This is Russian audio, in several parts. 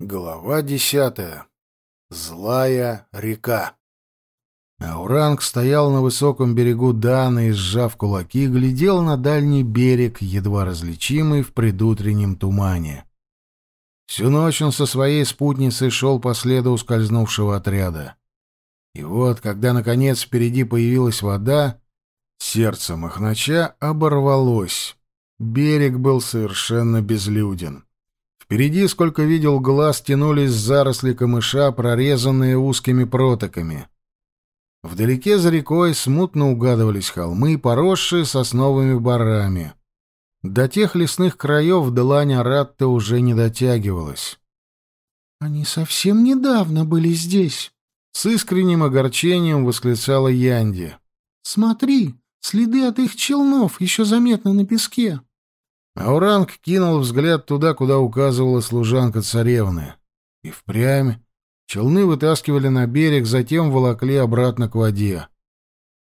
Глава десятая. Злая река. Ауранг стоял на высоком берегу Дана и, сжав кулаки, глядел на дальний берег, едва различимый в предутреннем тумане. Всю ночь он со своей спутницей шел по следу ускользнувшего отряда. И вот, когда, наконец, впереди появилась вода, сердце Махнача оборвалось. Берег был совершенно безлюден. Впереди, сколько видел глаз, тянулись заросли камыша, прорезанные узкими протоками. Вдалеке за рекой смутно угадывались холмы, поросшие сосновыми барами. До тех лесных краев длань Аратта уже не дотягивалась. «Они совсем недавно были здесь», — с искренним огорчением восклицала Янди. «Смотри, следы от их челнов еще заметны на песке». Ауранг кинул взгляд туда, куда указывала служанка царевны. И впрямь челны вытаскивали на берег, затем волокли обратно к воде.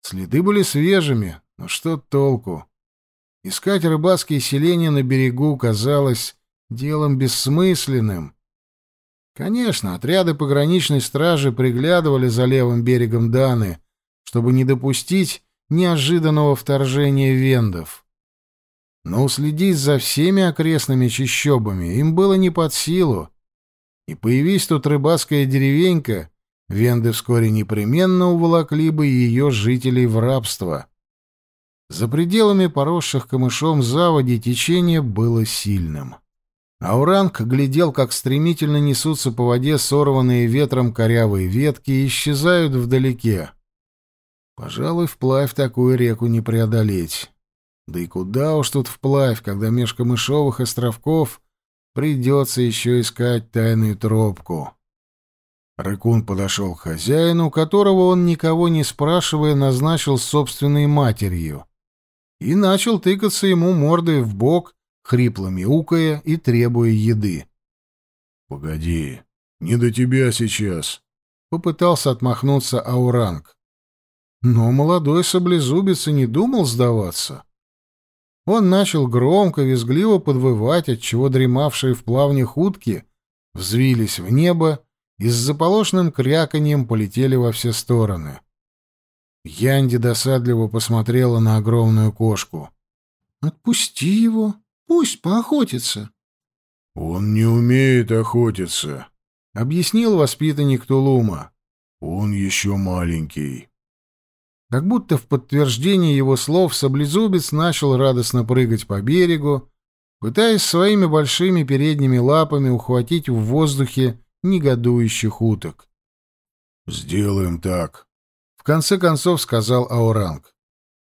Следы были свежими, но что толку? Искать рыбацкие селения на берегу казалось делом бессмысленным. Конечно, отряды пограничной стражи приглядывали за левым берегом Даны, чтобы не допустить неожиданного вторжения вендов. Но уследить за всеми окрестными чащобами им было не под силу. И появись тут рыбацкая деревенька, венды вскоре непременно уволокли бы ее жителей в рабство. За пределами поросших камышом заводи течение было сильным. Ауранг глядел, как стремительно несутся по воде сорванные ветром корявые ветки и исчезают вдалеке. Пожалуй, вплавь такую реку не преодолеть. Да и куда уж тут вплавь, когда меж камышовых островков придется еще искать тайную тропку. Рыкун подошел к хозяину, которого он, никого не спрашивая, назначил собственной матерью, и начал тыкаться ему мордой в бок, хрипло мяукая и требуя еды. — Погоди, не до тебя сейчас, — попытался отмахнуться Ауранг. Но молодой саблезубец и не думал сдаваться. Он начал громко, визгливо подвывать, отчего дремавшие в плавнях утки взвились в небо и с заполошным кряканьем полетели во все стороны. Янди досадливо посмотрела на огромную кошку. «Отпусти его, пусть поохотится». «Он не умеет охотиться», — объяснил воспитанник Тулума. «Он еще маленький». Как будто в подтверждение его слов саблезубец начал радостно прыгать по берегу, пытаясь своими большими передними лапами ухватить в воздухе негодующих уток. «Сделаем так», — в конце концов сказал Ауранг.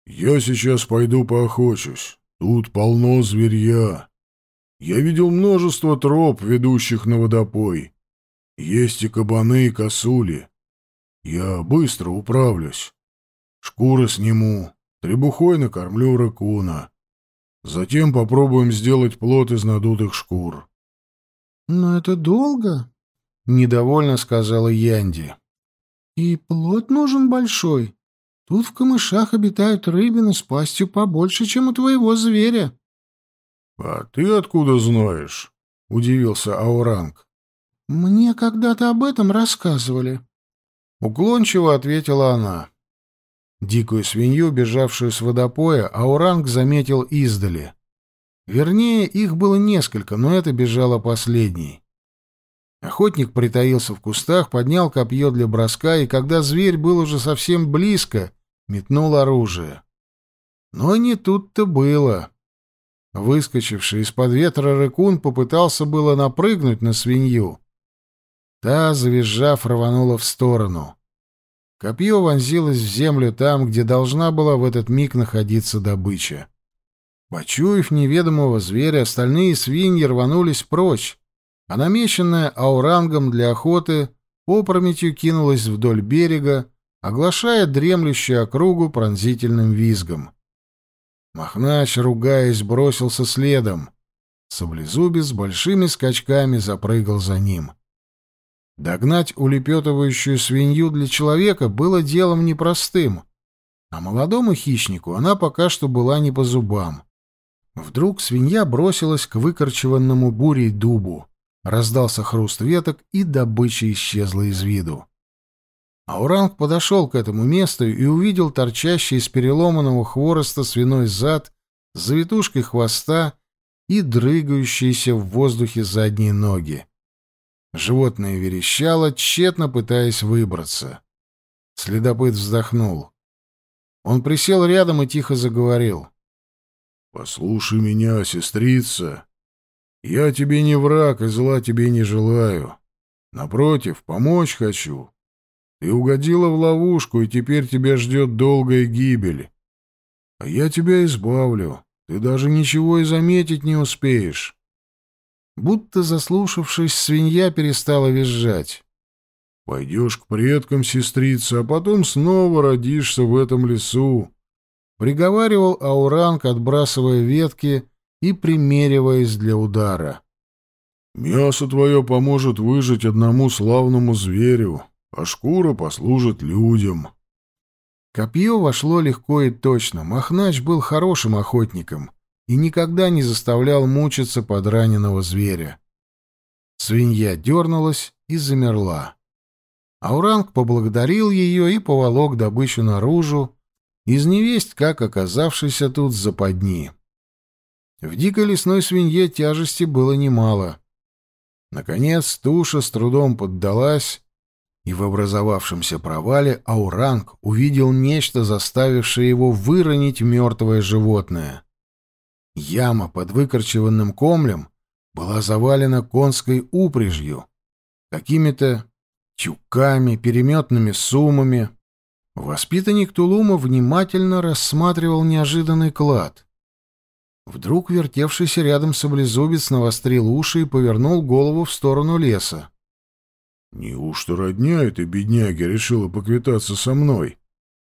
«Я сейчас пойду поохочусь. Тут полно зверья. Я видел множество троп, ведущих на водопой. Есть и кабаны, и косули. Я быстро управлюсь. Шкуры сниму, требухой накормлю ракуна. Затем попробуем сделать плод из надутых шкур. — Но это долго, — недовольно сказала Янди. — И плод нужен большой. Тут в камышах обитают рыбины с пастью побольше, чем у твоего зверя. — А ты откуда знаешь? — удивился Ауранг. — Мне когда-то об этом рассказывали. Уклончиво ответила она. Дикую свинью, бежавшую с водопоя, Ауранг заметил издали. Вернее, их было несколько, но это бежала последней. Охотник притаился в кустах, поднял копье для броска, и когда зверь был уже совсем близко, метнул оружие. Но не тут-то было. Выскочивший из-под ветра рыкун попытался было напрыгнуть на свинью. Та, завизжав, рванула в сторону. Копье вонзилось в землю там, где должна была в этот миг находиться добыча. Почуяв неведомого зверя, остальные свиньи рванулись прочь, а намеченная аурангом для охоты опрометью кинулась вдоль берега, оглашая дремлющую округу пронзительным визгом. Махнач, ругаясь, бросился следом. Саблезубец большими скачками запрыгал за ним. Догнать улепетывающую свинью для человека было делом непростым, а молодому хищнику она пока что была не по зубам. Вдруг свинья бросилась к выкорчеванному бурей дубу. Раздался хруст веток, и добыча исчезла из виду. Ауранг подошел к этому месту и увидел торчащий из переломанного хвороста свиной зад завитушкой хвоста и дрыгающиеся в воздухе задние ноги. Животное верещало, тщетно пытаясь выбраться. Следопыт вздохнул. Он присел рядом и тихо заговорил. «Послушай меня, сестрица. Я тебе не враг и зла тебе не желаю. Напротив, помочь хочу. Ты угодила в ловушку, и теперь тебя ждет долгая гибель. А я тебя избавлю. Ты даже ничего и заметить не успеешь. Будто заслушавшись, свинья перестала визжать. Пойдешь к предкам, сестрица, а потом снова родишься в этом лесу. Приговаривал Ауранг, отбрасывая ветки и примериваясь для удара. Мясо твое поможет выжить одному славному зверю, а шкура послужит людям. Копье вошло легко и точно. Махнач был хорошим охотником и никогда не заставлял мучиться под раненого зверя. Свинья дернулась и замерла. Ауранг поблагодарил ее и поволок добычу наружу, из невесть как оказавшейся тут западни. В дикой лесной свинье тяжести было немало. Наконец туша с трудом поддалась, и в образовавшемся провале Ауранг увидел нечто, заставившее его выронить мертвое животное. Яма под выкорчеванным комлем была завалена конской упряжью, какими-то тюками, переметными суммами. Воспитанник Тулума внимательно рассматривал неожиданный клад. Вдруг вертевшийся рядом саблезубец навострил уши и повернул голову в сторону леса. «Неужто родня этой бедняги решила поквитаться со мной?»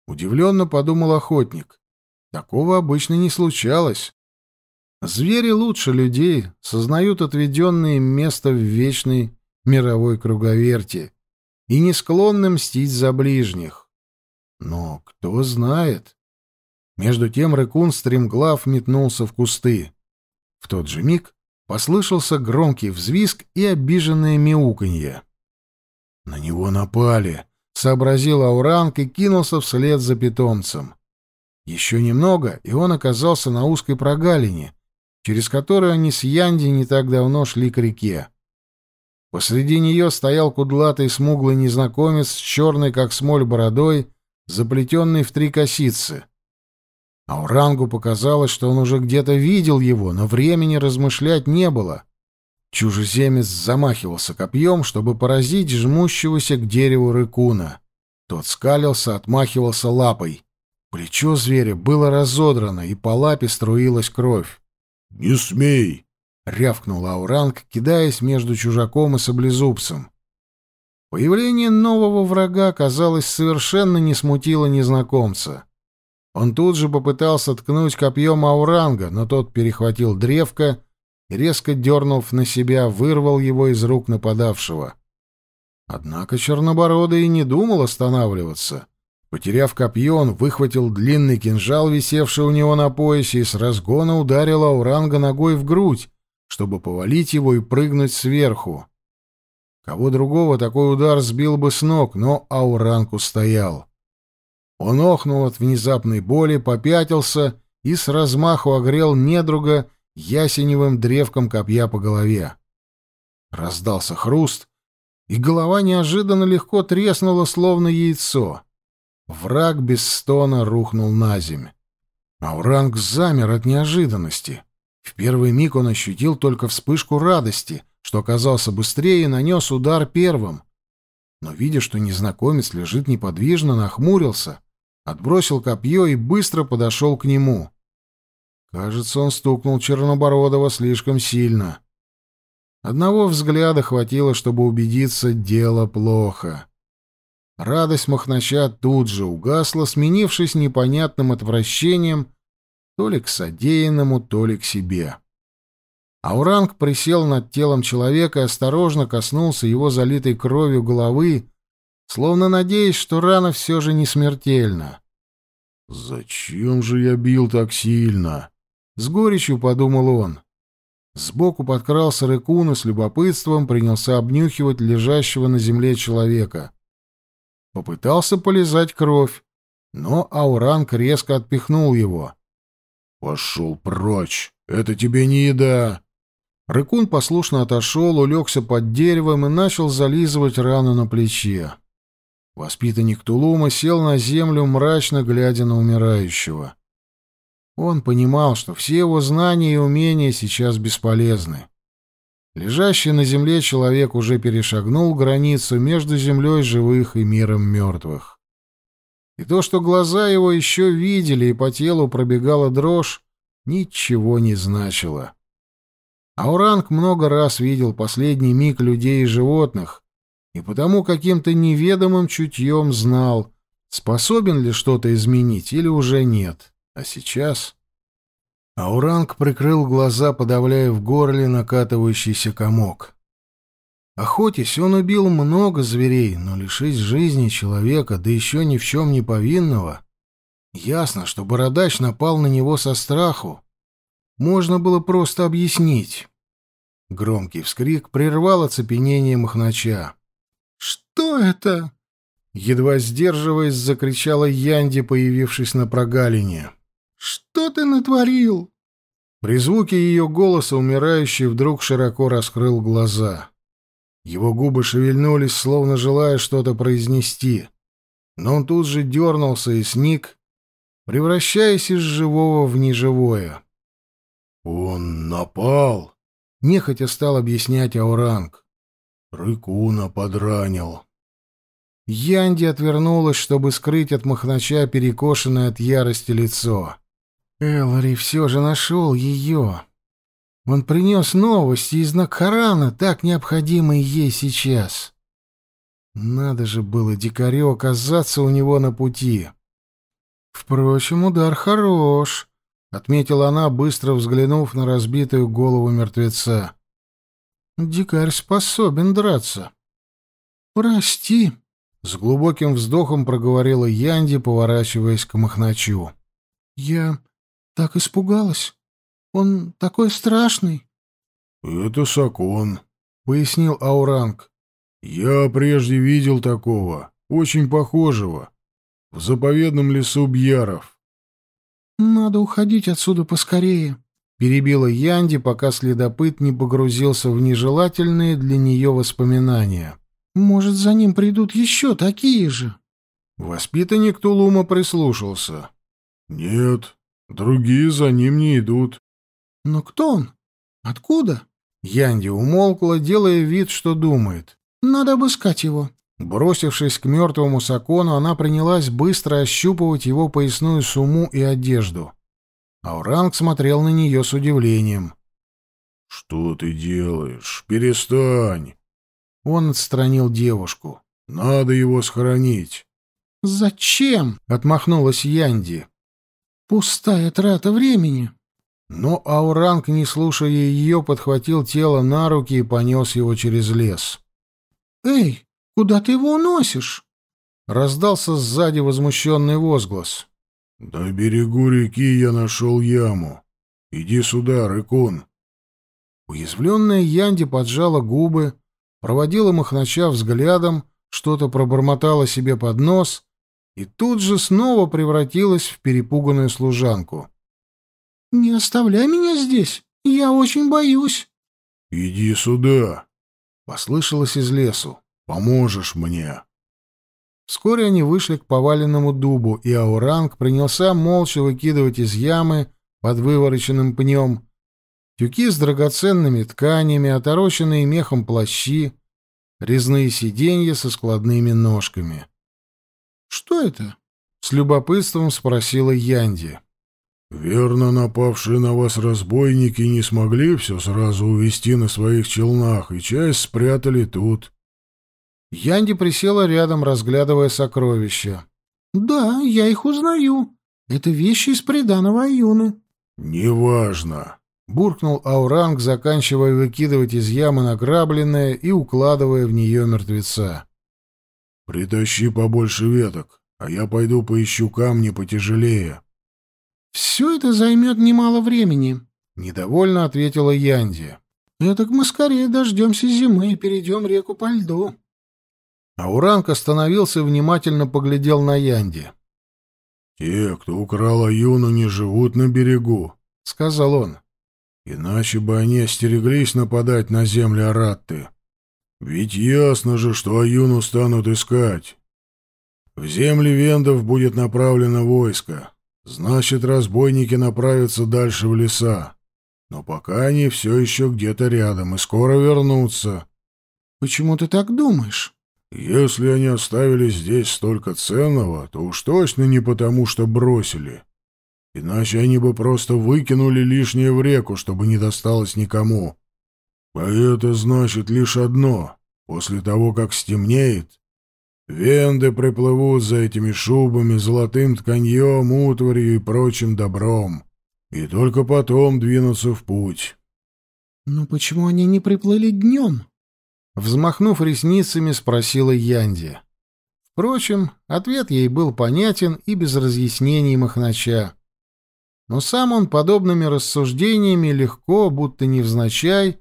Удивленно подумал охотник. Такого обычно не случалось. Звери лучше людей, сознают отведенное им место в вечной мировой круговерти и не склонны мстить за ближних. Но кто знает? Между тем рыкун стремглав метнулся в кусты. В тот же миг послышался громкий взвизг и обиженное мяуканье. «На него напали!» — сообразил Ауранг и кинулся вслед за питомцем. Еще немного, и он оказался на узкой прогалине, через которую они с Янди не так давно шли к реке. Посреди нее стоял кудлатый смуглый незнакомец с черной, как смоль, бородой, заплетенной в три косицы. Аурангу показалось, что он уже где-то видел его, но времени размышлять не было. Чужеземец замахивался копьем, чтобы поразить жмущегося к дереву рыкуна. Тот скалился, отмахивался лапой. Плечо зверя было разодрано, и по лапе струилась кровь. «Не смей!» — рявкнул Ауранг, кидаясь между чужаком и саблезубцем. Появление нового врага, казалось, совершенно не смутило незнакомца. Он тут же попытался ткнуть копьем Ауранга, но тот перехватил древко и, резко дернув на себя, вырвал его из рук нападавшего. Однако Чернобородый и не думал останавливаться. Потеряв копье, он выхватил длинный кинжал, висевший у него на поясе, и с разгона ударил Ауранга ногой в грудь, чтобы повалить его и прыгнуть сверху. Кого другого такой удар сбил бы с ног, но Ауранг устоял. Он охнул от внезапной боли, попятился и с размаху огрел недруга ясеневым древком копья по голове. Раздался хруст, и голова неожиданно легко треснула, словно яйцо. Враг без стона рухнул на земь. Ауранг замер от неожиданности. В первый миг он ощутил только вспышку радости, что оказался быстрее и нанес удар первым. Но, видя, что незнакомец лежит неподвижно, нахмурился, отбросил копье и быстро подошел к нему. Кажется, он стукнул Чернобородова слишком сильно. Одного взгляда хватило, чтобы убедиться, дело плохо. Радость Махнача тут же угасла, сменившись непонятным отвращением то ли к содеянному, то ли к себе. Ауранг присел над телом человека и осторожно коснулся его залитой кровью головы, словно надеясь, что рана все же не смертельна. «Зачем же я бил так сильно?» — с горечью подумал он. Сбоку подкрался рыкун и с любопытством принялся обнюхивать лежащего на земле человека. Попытался полизать кровь, но Ауранг резко отпихнул его. «Пошел прочь! Это тебе не еда!» Рыкун послушно отошел, улегся под деревом и начал зализывать рану на плече. Воспитанник Тулума сел на землю, мрачно глядя на умирающего. Он понимал, что все его знания и умения сейчас бесполезны. Лежащий на земле человек уже перешагнул границу между землей живых и миром мертвых. И то, что глаза его еще видели и по телу пробегала дрожь, ничего не значило. Ауранг много раз видел последний миг людей и животных, и потому каким-то неведомым чутьем знал, способен ли что-то изменить или уже нет. А сейчас... Ауранг прикрыл глаза, подавляя в горле накатывающийся комок. Охотясь, он убил много зверей, но лишить жизни человека, да еще ни в чем не повинного... Ясно, что бородач напал на него со страху. Можно было просто объяснить. Громкий вскрик прервал оцепенение Махнача. «Что это?» Едва сдерживаясь, закричала Янди, появившись на прогалине. «Что ты натворил?» При звуке ее голоса умирающий вдруг широко раскрыл глаза. Его губы шевельнулись, словно желая что-то произнести. Но он тут же дернулся и сник, превращаясь из живого в неживое. «Он напал!» — нехотя стал объяснять Ауранг. Рыкуна подранил. Янди отвернулась, чтобы скрыть от Махнача перекошенное от ярости лицо. Элари все же нашел ее. Он принес новости из Накхарана, так необходимые ей сейчас. Надо же было дикарю оказаться у него на пути. Впрочем, удар хорош, — отметила она, быстро взглянув на разбитую голову мертвеца. Дикарь способен драться. Прости, с глубоким вздохом проговорила Янди, поворачиваясь к Махначу. Я так испугалась. Он такой страшный. Это Сакон, пояснил Ауранг. Я прежде видел такого, очень похожего, в заповедном лесу Бьяров. Надо уходить отсюда поскорее, перебила Янди, пока следопыт не погрузился в нежелательные для нее воспоминания. «Может, за ним придут еще такие же?» Воспитанник Тулума прислушался. «Нет, другие за ним не идут». «Но кто он? Откуда?» Янди умолкла, делая вид, что думает. «Надо обыскать его». Бросившись к мертвому Сакону, она принялась быстро ощупывать его поясную сумму и одежду. Ауранг смотрел на нее с удивлением. «Что ты делаешь? Перестань!» Он отстранил девушку. «Надо его схоронить». «Зачем?» — отмахнулась Янди. «Пустая трата времени». Но Ауранг, не слушая ее, подхватил тело на руки и понес его через лес. «Эй, куда ты его уносишь?» Раздался сзади возмущенный возглас. «На берегу реки я нашел яму. Иди сюда, Рыкун». Уязвленная Янди поджала губы, проводила Махнача взглядом, что-то пробормотала себе под нос и тут же снова превратилась в перепуганную служанку. «Не оставляй меня здесь, я очень боюсь». «Иди сюда», — послышалось из лесу. «Поможешь мне». Вскоре они вышли к поваленному дубу, и Ауранг принялся молча выкидывать из ямы под вывороченным пнем тюки с драгоценными тканями, отороченные мехом плащи, резные сиденья со складными ножками. «Что это?» — с любопытством спросила Янди. «Верно, напавшие на вас разбойники не смогли все сразу увезти на своих челнах, и часть спрятали тут», Янди присела рядом, разглядывая сокровища. «Да, я их узнаю. Это вещи из приданого Аюны». «Неважно», — буркнул Ауранг, заканчивая выкидывать из ямы награбленное и укладывая в нее мертвеца. «Притащи побольше веток, а я пойду поищу камни потяжелее». «Все это займет немало времени». — недовольно ответила Янди. «Этак мы скорее дождемся зимы и перейдем реку по льду». Ауранг остановился и внимательно поглядел на Янди. «Те, кто украл Аюну, не живут на берегу», — сказал он. «Иначе бы они остереглись нападать на земли Аратты. Ведь ясно же, что Аюну станут искать. В земли вендов будет направлено войско. Значит, разбойники направятся дальше в леса. Но пока они все еще где-то рядом и скоро вернутся». «Почему ты так думаешь?» Если они оставили здесь столько ценного, то уж точно не потому, что бросили. Иначе они бы просто выкинули лишнее в реку, чтобы не досталось никому. А это значит лишь одно. После того, как стемнеет, венды приплывут за этими шубами, золотым тканьем, утварью и прочим добром. И только потом двинутся в путь. «Но почему они не приплыли днем?» Взмахнув ресницами, спросила Янди. Впрочем, ответ ей был понятен и без разъяснений Махнача. Но сам он подобными рассуждениями легко, будто невзначай,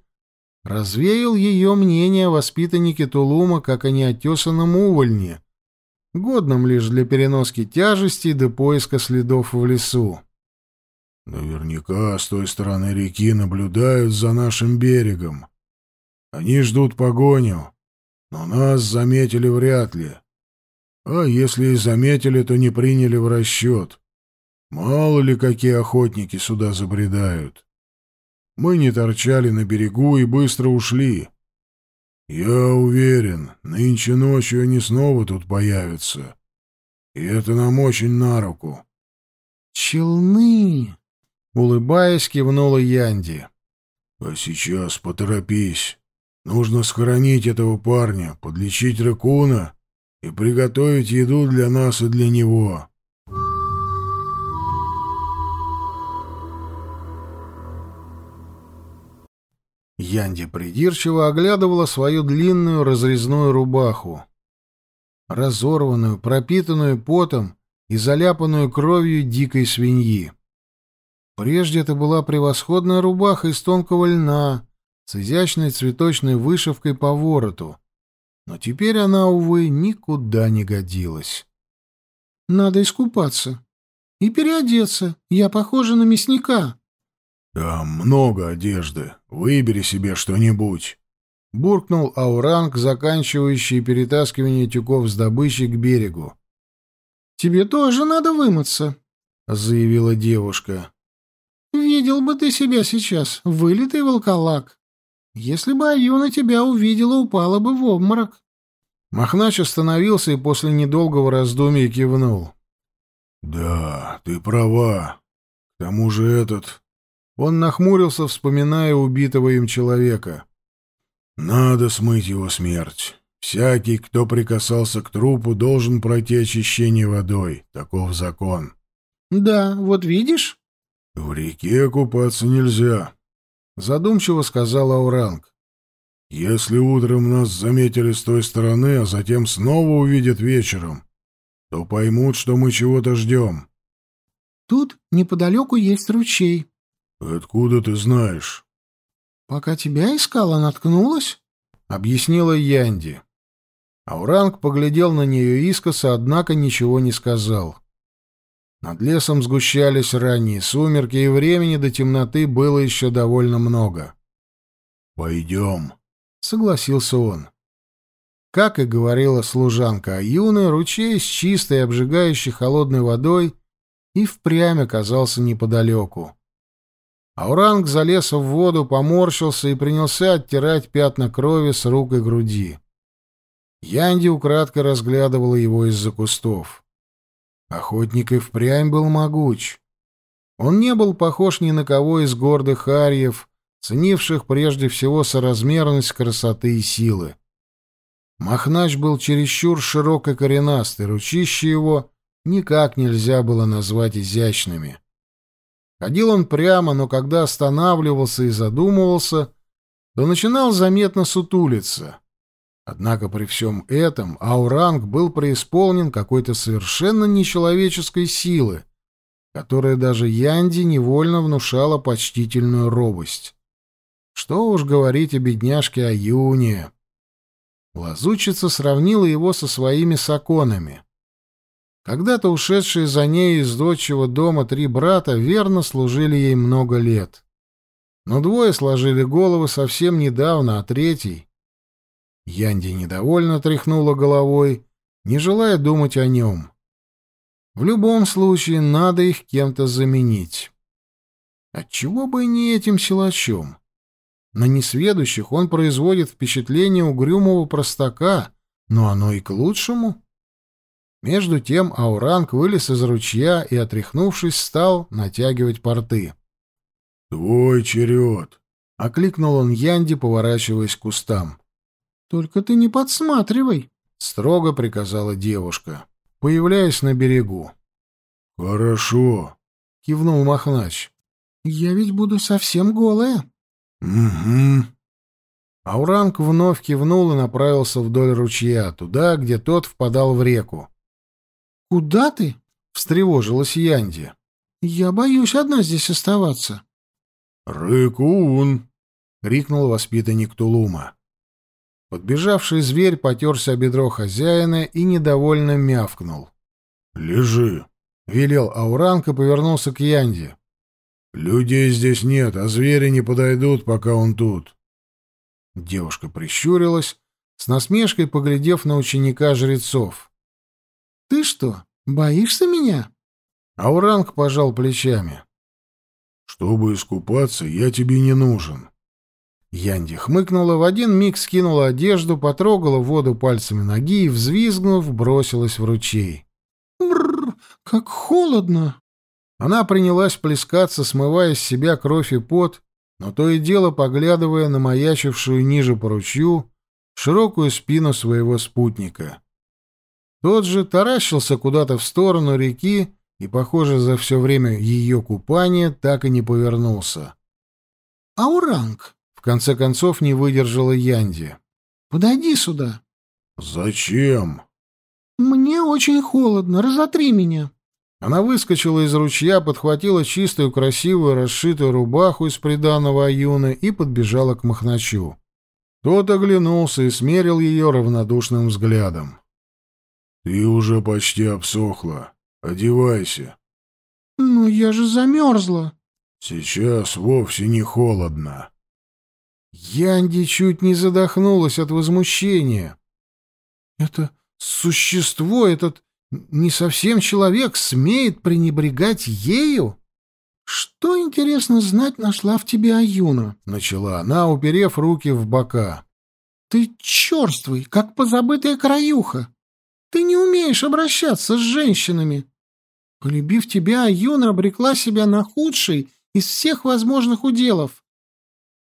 развеял ее мнение о воспитаннике Тулума как о неотесанном увольне, годном лишь для переноски тяжестей до поиска следов в лесу. «Наверняка с той стороны реки наблюдают за нашим берегом», они ждут погоню, но нас заметили вряд ли. А если и заметили, то не приняли в расчет. Мало ли какие охотники сюда забредают. Мы не торчали на берегу и быстро ушли. Я уверен, нынче ночью они снова тут появятся. И это нам очень на руку. «Челны!» — улыбаясь, кивнула Янди. «А сейчас поторопись. Нужно схоронить этого парня, подлечить ракуна и приготовить еду для нас и для него. Янди придирчиво оглядывала свою длинную разрезную рубаху. Разорванную, пропитанную потом и заляпанную кровью дикой свиньи. Прежде это была превосходная рубаха из тонкого льна, с изящной цветочной вышивкой по вороту. Но теперь она, увы, никуда не годилась. «Надо искупаться. И переодеться. Я похожа на мясника». «Там много одежды. Выбери себе что-нибудь». Буркнул Ауранг, заканчивающий перетаскивание тюков с добычей к берегу. «Тебе тоже надо вымыться», — заявила девушка. «Видел бы ты себя сейчас, вылитый волколак. Если бы Аюна тебя увидела, упала бы в обморок. Махнач остановился и после недолгого раздумья кивнул. «Да, ты права. К тому же этот...» Он нахмурился, вспоминая убитого им человека. «Надо смыть его смерть. Всякий, кто прикасался к трупу, должен пройти очищение водой. Таков закон». «Да, вот видишь?» «В реке купаться нельзя. — задумчиво сказал Ауранг. «Если утром нас заметили с той стороны, а затем снова увидят вечером, то поймут, что мы чего-то ждем». «Тут неподалеку есть ручей». «Откуда ты знаешь?» «Пока тебя искала, наткнулась», — объяснила Янди. Ауранг поглядел на нее искоса, однако ничего не сказал. Над лесом сгущались ранние сумерки, и времени до темноты было еще довольно много. «Пойдем», — согласился он. Как и говорила служанка Аюны, ручей с чистой, обжигающей холодной водой и впрямь оказался неподалеку. Ауранг залез в воду, поморщился и принялся оттирать пятна крови с рук и груди. Янди украдкой разглядывала его из-за кустов. Охотник и впрямь был могуч. Он не был похож ни на кого из гордых арьев, ценивших прежде всего соразмерность красоты и силы. Махнач был чересчур широк и коренастый, ручища его никак нельзя было назвать изящными. Ходил он прямо, но когда останавливался и задумывался, то начинал заметно сутулиться. Однако при всем этом Ауранг был преисполнен какой-то совершенно нечеловеческой силы, которая даже Янди невольно внушала почтительную робость. Что уж говорить о бедняжке Аюне. Лазучица сравнила его со своими саконами. Когда-то ушедшие за ней из дочего дома три брата верно служили ей много лет. Но двое сложили головы совсем недавно, а третий... Янди недовольно тряхнула головой, не желая думать о нем. В любом случае, надо их кем-то заменить. Отчего бы и не этим силачом? На несведущих он производит впечатление угрюмого простака, но оно и к лучшему. Между тем Ауранг вылез из ручья и, отряхнувшись, стал натягивать порты. «Твой черед!» — окликнул он Янди, поворачиваясь к кустам. «Только ты не подсматривай!» — строго приказала девушка, появляясь на берегу. «Хорошо!» — кивнул Махнач. «Я ведь буду совсем голая!» «Угу». Ауранг вновь кивнул и направился вдоль ручья, туда, где тот впадал в реку. «Куда ты?» — встревожилась Янди. «Я боюсь одна здесь оставаться». «Рыкун!» — крикнул воспитанник Тулума. Подбежавший зверь потерся о бедро хозяина и недовольно мявкнул. «Лежи!» — велел Ауранг и повернулся к Янди. «Людей здесь нет, а звери не подойдут, пока он тут». Девушка прищурилась, с насмешкой поглядев на ученика жрецов. «Ты что, боишься меня?» Ауранг пожал плечами. «Чтобы искупаться, я тебе не нужен». Янди хмыкнула, в один миг скинула одежду, потрогала воду пальцами ноги и, взвизгнув, бросилась в ручей. «Бррр, как холодно!» Она принялась плескаться, смывая с себя кровь и пот, но то и дело поглядывая на маячившую ниже по ручью широкую спину своего спутника. Тот же таращился куда-то в сторону реки и, похоже, за все время ее купания так и не повернулся. «Ауранг!» — в конце концов не выдержала Янди. «Подойди сюда!» «Зачем?» «Мне очень холодно, разотри меня!» Она выскочила из ручья, подхватила чистую, красивую, расшитую рубаху из приданого Аюны и подбежала к Махначу. Тот оглянулся и смерил ее равнодушным взглядом. «Ты уже почти обсохла. Одевайся». «Ну, я же замерзла». «Сейчас вовсе не холодно». Янди чуть не задохнулась от возмущения. «Это существо, этот не совсем человек, смеет пренебрегать ею?» «Что, интересно, знать нашла в тебе Аюна?» — начала она, уперев руки в бока. «Ты черствый, как позабытая краюха. Ты не умеешь обращаться с женщинами. Полюбив тебя, Аюна обрекла себя на худший из всех возможных уделов.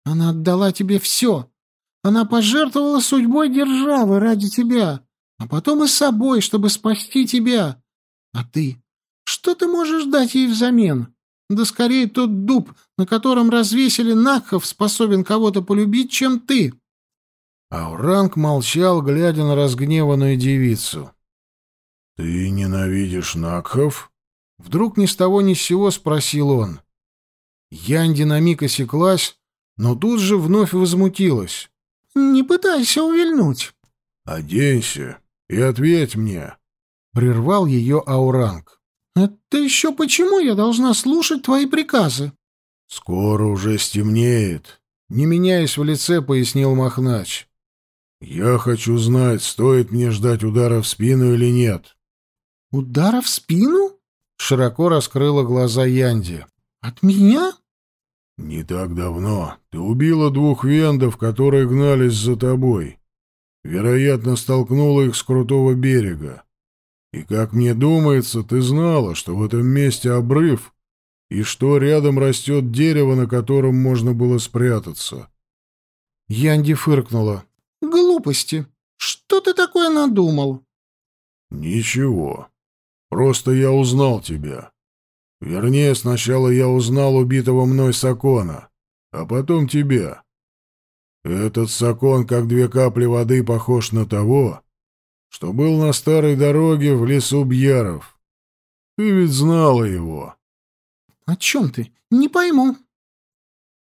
Она отдала тебе все. Она пожертвовала судьбой державы ради тебя, а потом и собой, чтобы спасти тебя. А ты? Что ты можешь дать ей взамен? Да скорее тот дуб, на котором развесили Накхов, способен кого-то полюбить, чем ты. Ауранг молчал, глядя на разгневанную девицу. «Ты ненавидишь Накхов?» Вдруг ни с того ни с сего спросил он. Янди на миг осеклась, но тут же вновь возмутилась. «Не пытайся увильнуть». «Оденься и ответь мне», — прервал ее Ауранг. «Это еще почему я должна слушать твои приказы?» «Скоро уже стемнеет», — не меняясь в лице, пояснил Махнач. «Я хочу знать, стоит мне ждать удара в спину или нет». «Удара в спину?» — широко раскрыла глаза Янди. «От меня?» «Не так давно ты убила двух вендов, которые гнались за тобой. Вероятно, столкнула их с крутого берега. И, как мне думается, ты знала, что в этом месте обрыв, и что рядом растет дерево, на котором можно было спрятаться». Янди фыркнула. «Глупости! Что ты такое надумал?» «Ничего. Просто я узнал тебя. Вернее, сначала я узнал убитого мной Сакона, а потом тебя. Этот Сакон, как две капли воды, похож на того, что был на старой дороге в лесу Бьяров. Ты ведь знала его. «О чем ты? Не пойму».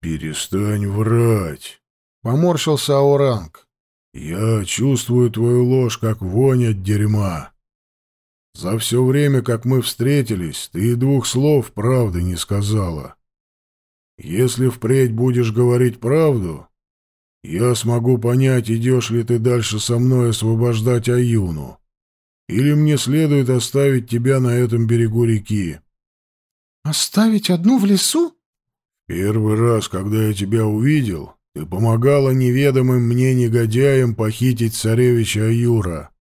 «Перестань врать», — поморщился Ауранг. «Я чувствую твою ложь, как вонь от дерьма. За все время, как мы встретились, ты и двух слов правды не сказала. Если впредь будешь говорить правду, я смогу понять, идешь ли ты дальше со мной освобождать Аюну, или мне следует оставить тебя на этом берегу реки. Оставить одну в лесу? Первый раз, когда я тебя увидел, ты помогала неведомым мне негодяям похитить царевича Аюра.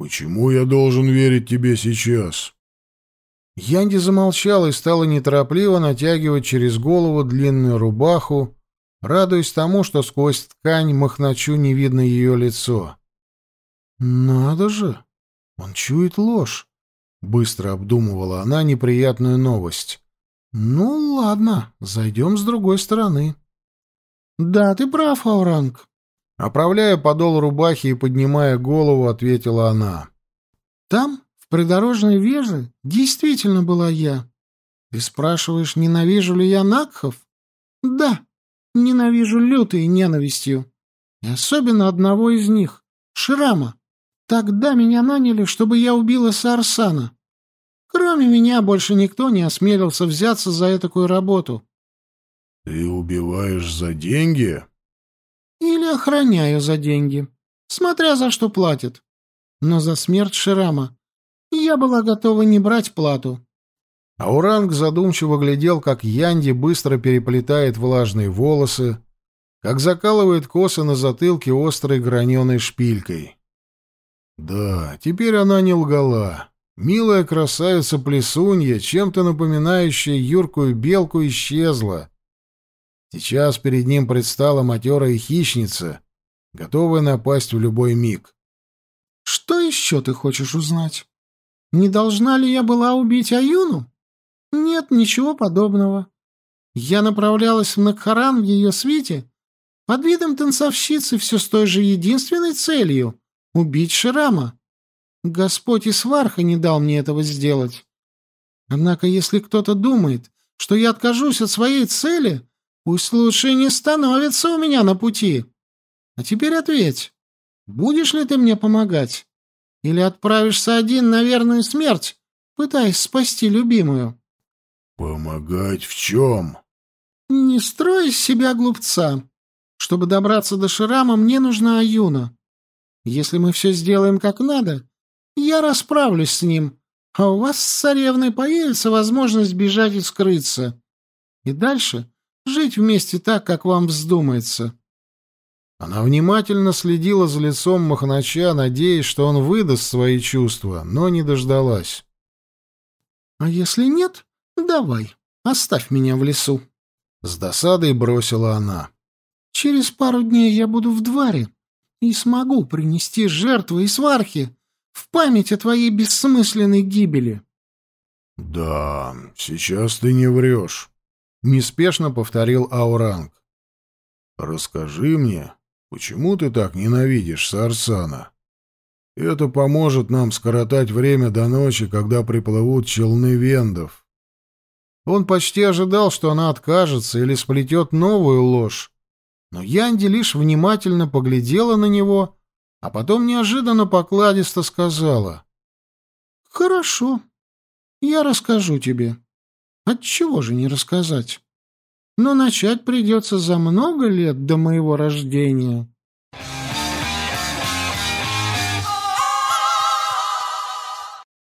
Почему я должен верить тебе сейчас? Янди замолчала и стала неторопливо натягивать через голову длинную рубаху, радуясь тому, что сквозь ткань махначу не видно ее лицо. «Надо же! Он чует ложь!» — быстро обдумывала она неприятную новость. «Ну, ладно, зайдем с другой стороны». «Да, ты прав, Ауранг». Оправляя подол рубахи и поднимая голову, ответила она. «Там, в придорожной веже, действительно была я. Ты спрашиваешь, ненавижу ли я Накхов? Да, ненавижу лютой ненавистью. И особенно одного из них — Шрама. Тогда меня наняли, чтобы я убила Сарсана. Кроме меня больше никто не осмелился взяться за такую работу. — Ты убиваешь за деньги? — охраняю за деньги, смотря за что платят. Но за смерть Ширама я была готова не брать плату. Ауранг задумчиво глядел, как Янди быстро переплетает влажные волосы, как закалывает косы на затылке острой граненой шпилькой. Да, теперь она не лгала. Милая красавица-плесунья, чем-то напоминающая юркую белку, исчезла. Сейчас перед ним предстала матерая хищница, готовая напасть в любой миг. «Что еще ты хочешь узнать? Не должна ли я была убить Аюну? Нет, ничего подобного. Я направлялась в Накхаран в ее свите под видом танцовщицы все с той же единственной целью — убить Ширама. Господь и сварха не дал мне этого сделать. Однако, если кто-то думает, что я откажусь от своей цели, пусть лучше не становится у меня на пути. А теперь ответь, будешь ли ты мне помогать? Или отправишься один на верную смерть, пытаясь спасти любимую?» «Помогать в чем?» «Не строй из себя глупца. Чтобы добраться до Ширама, мне нужна Аюна. Если мы все сделаем как надо, я расправлюсь с ним, а у вас с царевной появится возможность бежать и скрыться. И дальше жить вместе так, как вам вздумается». Она внимательно следила за лицом Махнача, надеясь, что он выдаст свои чувства, но не дождалась. «А если нет, давай, оставь меня в лесу», — с досадой бросила она. «Через пару дней я буду в дворе и смогу принести жертвы и свархи в память о твоей бессмысленной гибели. — Да, сейчас ты не врешь, — неспешно повторил Ауранг. — Расскажи мне, почему ты так ненавидишь Сарсана? Это поможет нам скоротать время до ночи, когда приплывут челны вендов. Он почти ожидал, что она откажется или сплетет новую ложь, но Янди лишь внимательно поглядела на него а потом неожиданно покладисто сказала. «Хорошо, я расскажу тебе. Отчего же не рассказать? Но начать придется за много лет до моего рождения».